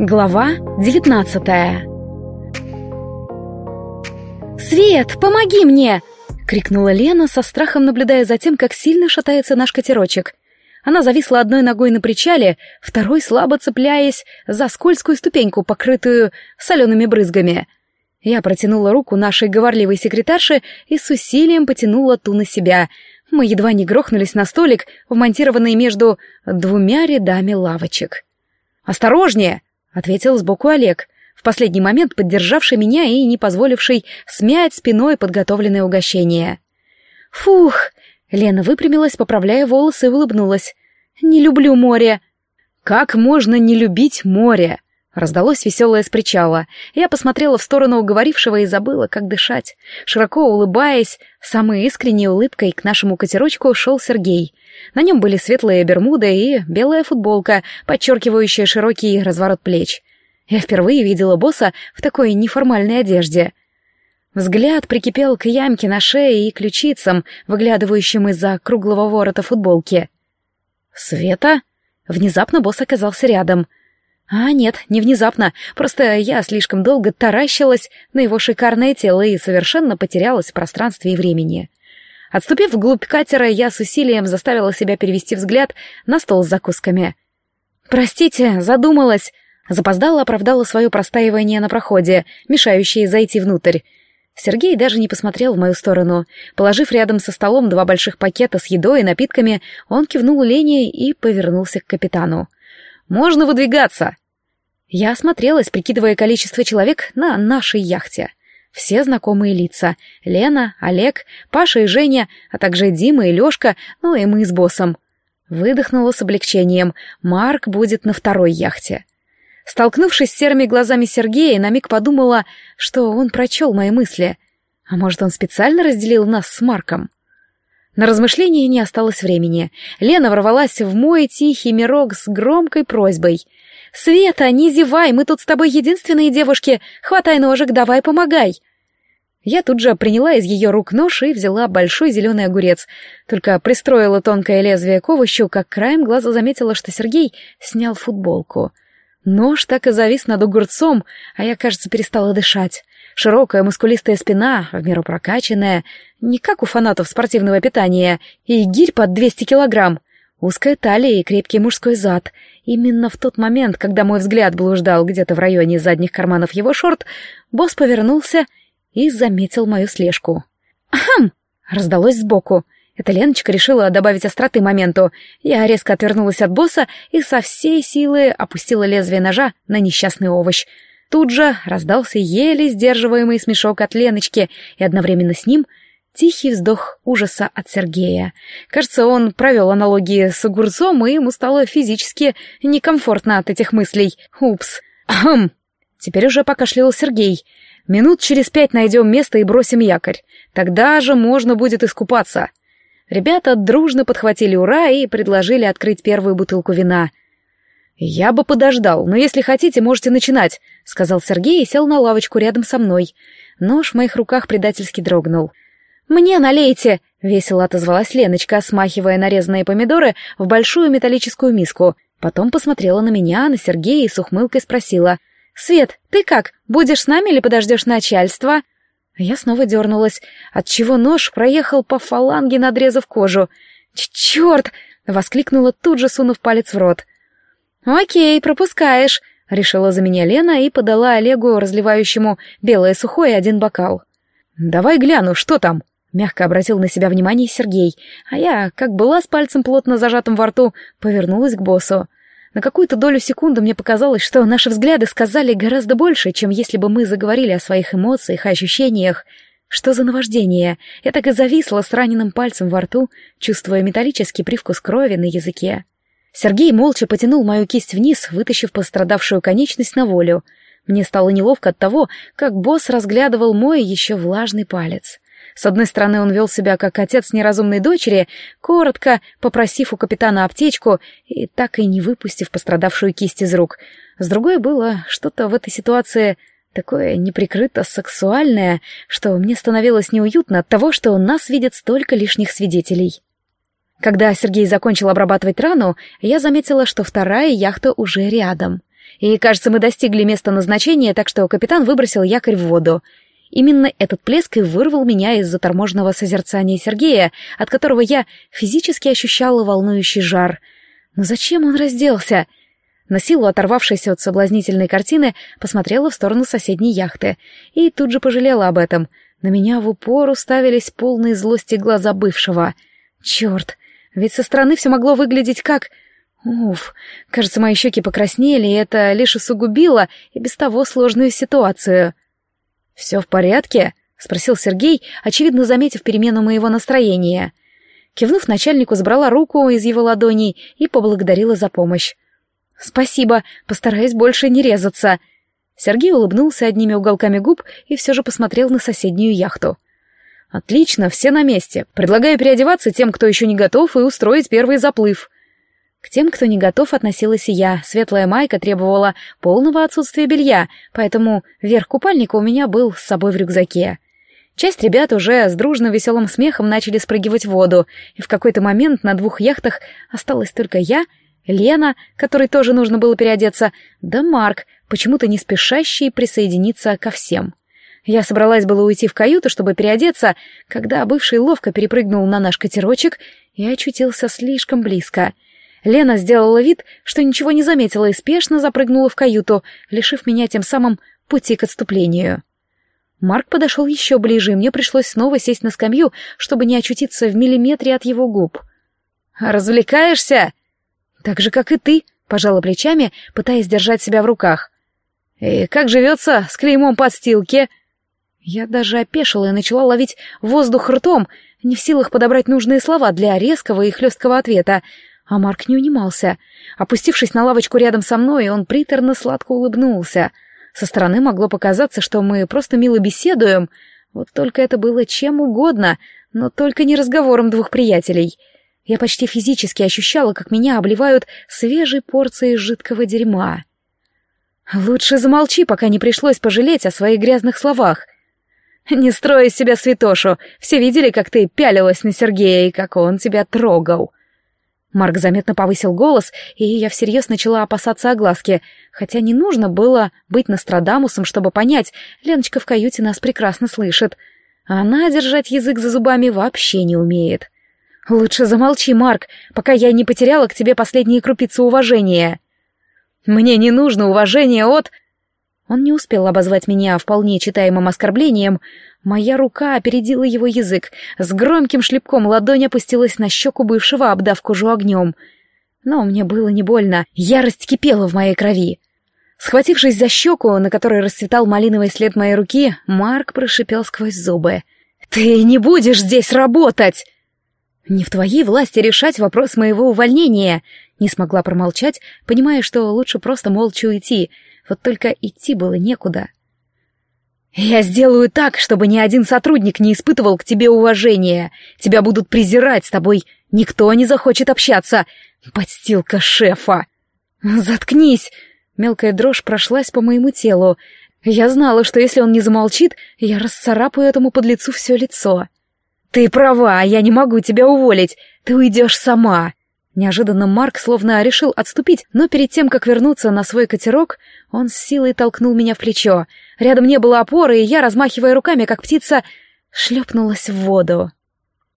Глава 19 «Свет, помоги мне!» — крикнула Лена, со страхом наблюдая за тем, как сильно шатается наш катерочек. Она зависла одной ногой на причале, второй слабо цепляясь за скользкую ступеньку, покрытую солеными брызгами. Я протянула руку нашей говорливой секретарши и с усилием потянула ту на себя. Мы едва не грохнулись на столик, вмонтированный между двумя рядами лавочек. «Осторожнее!» — ответил сбоку Олег, в последний момент поддержавший меня и не позволивший смять спиной подготовленное угощение. «Фух!» — Лена выпрямилась, поправляя волосы, и улыбнулась. «Не люблю море!» «Как можно не любить море?» Раздалось веселое с причала. Я посмотрела в сторону уговорившего и забыла, как дышать. Широко улыбаясь, самой искренней улыбкой к нашему катерочку шел Сергей. На нем были светлые бермуды и белая футболка, подчеркивающая широкий разворот плеч. Я впервые видела босса в такой неформальной одежде. Взгляд прикипел к ямке на шее и ключицам, выглядывающим из-за круглого ворота футболки. «Света?» Внезапно босс оказался рядом — а нет, не внезапно, просто я слишком долго таращилась на его шикарное тело и совершенно потерялась в пространстве и времени. Отступив вглубь катера, я с усилием заставила себя перевести взгляд на стол с закусками. «Простите, задумалась», Запоздала оправдала свое простаивание на проходе, мешающее зайти внутрь. Сергей даже не посмотрел в мою сторону. Положив рядом со столом два больших пакета с едой и напитками, он кивнул Лене и повернулся к капитану. Можно выдвигаться!» Я осмотрелась, прикидывая количество человек на нашей яхте. Все знакомые лица. Лена, Олег, Паша и Женя, а также Дима и Лёшка, ну и мы с боссом. Выдохнула с облегчением. Марк будет на второй яхте. Столкнувшись с серыми глазами Сергея, на миг подумала, что он прочел мои мысли. А может, он специально разделил нас с Марком? На размышления не осталось времени. Лена ворвалась в мой тихий мирок с громкой просьбой. «Света, не зевай, мы тут с тобой единственные девушки. Хватай ножик, давай помогай». Я тут же приняла из ее рук нож и взяла большой зеленый огурец. Только пристроила тонкое лезвие к овощу, как краем глаза заметила, что Сергей снял футболку. Нож так и завис над огурцом, а я, кажется, перестала дышать. Широкая мускулистая спина, в меру прокачанная, не как у фанатов спортивного питания, и гирь под 200 килограмм. Узкая талия и крепкий мужской зад. Именно в тот момент, когда мой взгляд блуждал где-то в районе задних карманов его шорт, босс повернулся и заметил мою слежку. «Ахам!» — раздалось сбоку. Эта Леночка решила добавить остроты моменту. Я резко отвернулась от босса и со всей силы опустила лезвие ножа на несчастный овощ — Тут же раздался еле сдерживаемый смешок от Леночки, и одновременно с ним тихий вздох ужаса от Сергея. Кажется, он провел аналогии с огурцом, и ему стало физически некомфортно от этих мыслей. Упс. Ахм. Теперь уже покашлял Сергей. Минут через пять найдем место и бросим якорь. Тогда же можно будет искупаться. Ребята дружно подхватили ура и предложили открыть первую бутылку вина — «Я бы подождал, но если хотите, можете начинать», — сказал Сергей и сел на лавочку рядом со мной. Нож в моих руках предательски дрогнул. «Мне налейте!» — весело отозвалась Леночка, смахивая нарезанные помидоры в большую металлическую миску. Потом посмотрела на меня, на Сергея и с ухмылкой спросила. «Свет, ты как, будешь с нами или подождешь начальства?» Я снова дернулась, отчего нож проехал по фаланге, надрезав кожу. «Черт!» — воскликнула тут же, сунув палец в рот. «Окей, пропускаешь», — решила за меня Лена и подала Олегу, разливающему белое сухое, один бокал. «Давай гляну, что там?» — мягко обратил на себя внимание Сергей, а я, как была с пальцем плотно зажатым во рту, повернулась к боссу. На какую-то долю секунды мне показалось, что наши взгляды сказали гораздо больше, чем если бы мы заговорили о своих эмоциях и ощущениях. Что за наваждение? Я так и зависла с раненым пальцем во рту, чувствуя металлический привкус крови на языке. Сергей молча потянул мою кисть вниз, вытащив пострадавшую конечность на волю. Мне стало неловко от того, как босс разглядывал мой еще влажный палец. С одной стороны, он вел себя как отец неразумной дочери, коротко попросив у капитана аптечку и так и не выпустив пострадавшую кисть из рук. С другой было что-то в этой ситуации такое неприкрыто сексуальное, что мне становилось неуютно от того, что нас видят столько лишних свидетелей. Когда Сергей закончил обрабатывать рану, я заметила, что вторая яхта уже рядом. И, кажется, мы достигли места назначения, так что капитан выбросил якорь в воду. Именно этот плеск и вырвал меня из заторможенного созерцания Сергея, от которого я физически ощущала волнующий жар. Но зачем он разделся? На силу оторвавшись от соблазнительной картины, посмотрела в сторону соседней яхты и тут же пожалела об этом. На меня в упор уставились полные злости глаза бывшего. Черт, ведь со стороны все могло выглядеть как... Уф, кажется, мои щеки покраснели, и это лишь усугубило и без того сложную ситуацию. «Все в порядке?» — спросил Сергей, очевидно заметив перемену моего настроения. Кивнув начальнику, забрала руку из его ладоней и поблагодарила за помощь. «Спасибо, постараюсь больше не резаться». Сергей улыбнулся одними уголками губ и все же посмотрел на соседнюю яхту. «Отлично, все на месте. Предлагаю переодеваться тем, кто еще не готов, и устроить первый заплыв». К тем, кто не готов, относилась и я. Светлая майка требовала полного отсутствия белья, поэтому верх купальника у меня был с собой в рюкзаке. Часть ребят уже с дружным веселым смехом начали спрыгивать в воду, и в какой-то момент на двух яхтах осталась только я, Лена, которой тоже нужно было переодеться, да Марк, почему-то не спешащий присоединиться ко всем. Я собралась было уйти в каюту, чтобы переодеться, когда бывший ловко перепрыгнул на наш катерочек и очутился слишком близко — Лена сделала вид, что ничего не заметила и спешно запрыгнула в каюту, лишив меня тем самым пути к отступлению. Марк подошел еще ближе, и мне пришлось снова сесть на скамью, чтобы не очутиться в миллиметре от его губ. «Развлекаешься?» «Так же, как и ты», — пожала плечами, пытаясь держать себя в руках. «И как живется с клеймом подстилки?» Я даже опешила и начала ловить воздух ртом, не в силах подобрать нужные слова для резкого и хлесткого ответа, а Марк не унимался. Опустившись на лавочку рядом со мной, он приторно-сладко улыбнулся. Со стороны могло показаться, что мы просто мило беседуем. Вот только это было чем угодно, но только не разговором двух приятелей. Я почти физически ощущала, как меня обливают свежей порцией жидкого дерьма. «Лучше замолчи, пока не пришлось пожалеть о своих грязных словах», «Не строй из себя святошу. Все видели, как ты пялилась на Сергея и как он тебя трогал». Марк заметно повысил голос, и я всерьез начала опасаться огласки, хотя не нужно было быть Нострадамусом, чтобы понять, Леночка в каюте нас прекрасно слышит. Она держать язык за зубами вообще не умеет. «Лучше замолчи, Марк, пока я не потеряла к тебе последние крупицы уважения». «Мне не нужно уважения от...» Он не успел обозвать меня вполне читаемым оскорблением. Моя рука опередила его язык. С громким шлепком ладонь опустилась на щеку бывшего, обдав кожу огнем. Но мне было не больно. Ярость кипела в моей крови. Схватившись за щеку, на которой расцветал малиновый след моей руки, Марк прошипел сквозь зубы. «Ты не будешь здесь работать!» «Не в твоей власти решать вопрос моего увольнения!» Не смогла промолчать, понимая, что лучше просто молча уйти — вот только идти было некуда. «Я сделаю так, чтобы ни один сотрудник не испытывал к тебе уважения. Тебя будут презирать, с тобой никто не захочет общаться. Подстилка шефа!» «Заткнись!» Мелкая дрожь прошлась по моему телу. Я знала, что если он не замолчит, я расцарапаю этому подлецу все лицо. «Ты права, я не могу тебя уволить. Ты уйдешь сама!» Неожиданно Марк словно решил отступить, но перед тем, как вернуться на свой катерок, он с силой толкнул меня в плечо. Рядом не было опоры, и я, размахивая руками, как птица, шлепнулась в воду.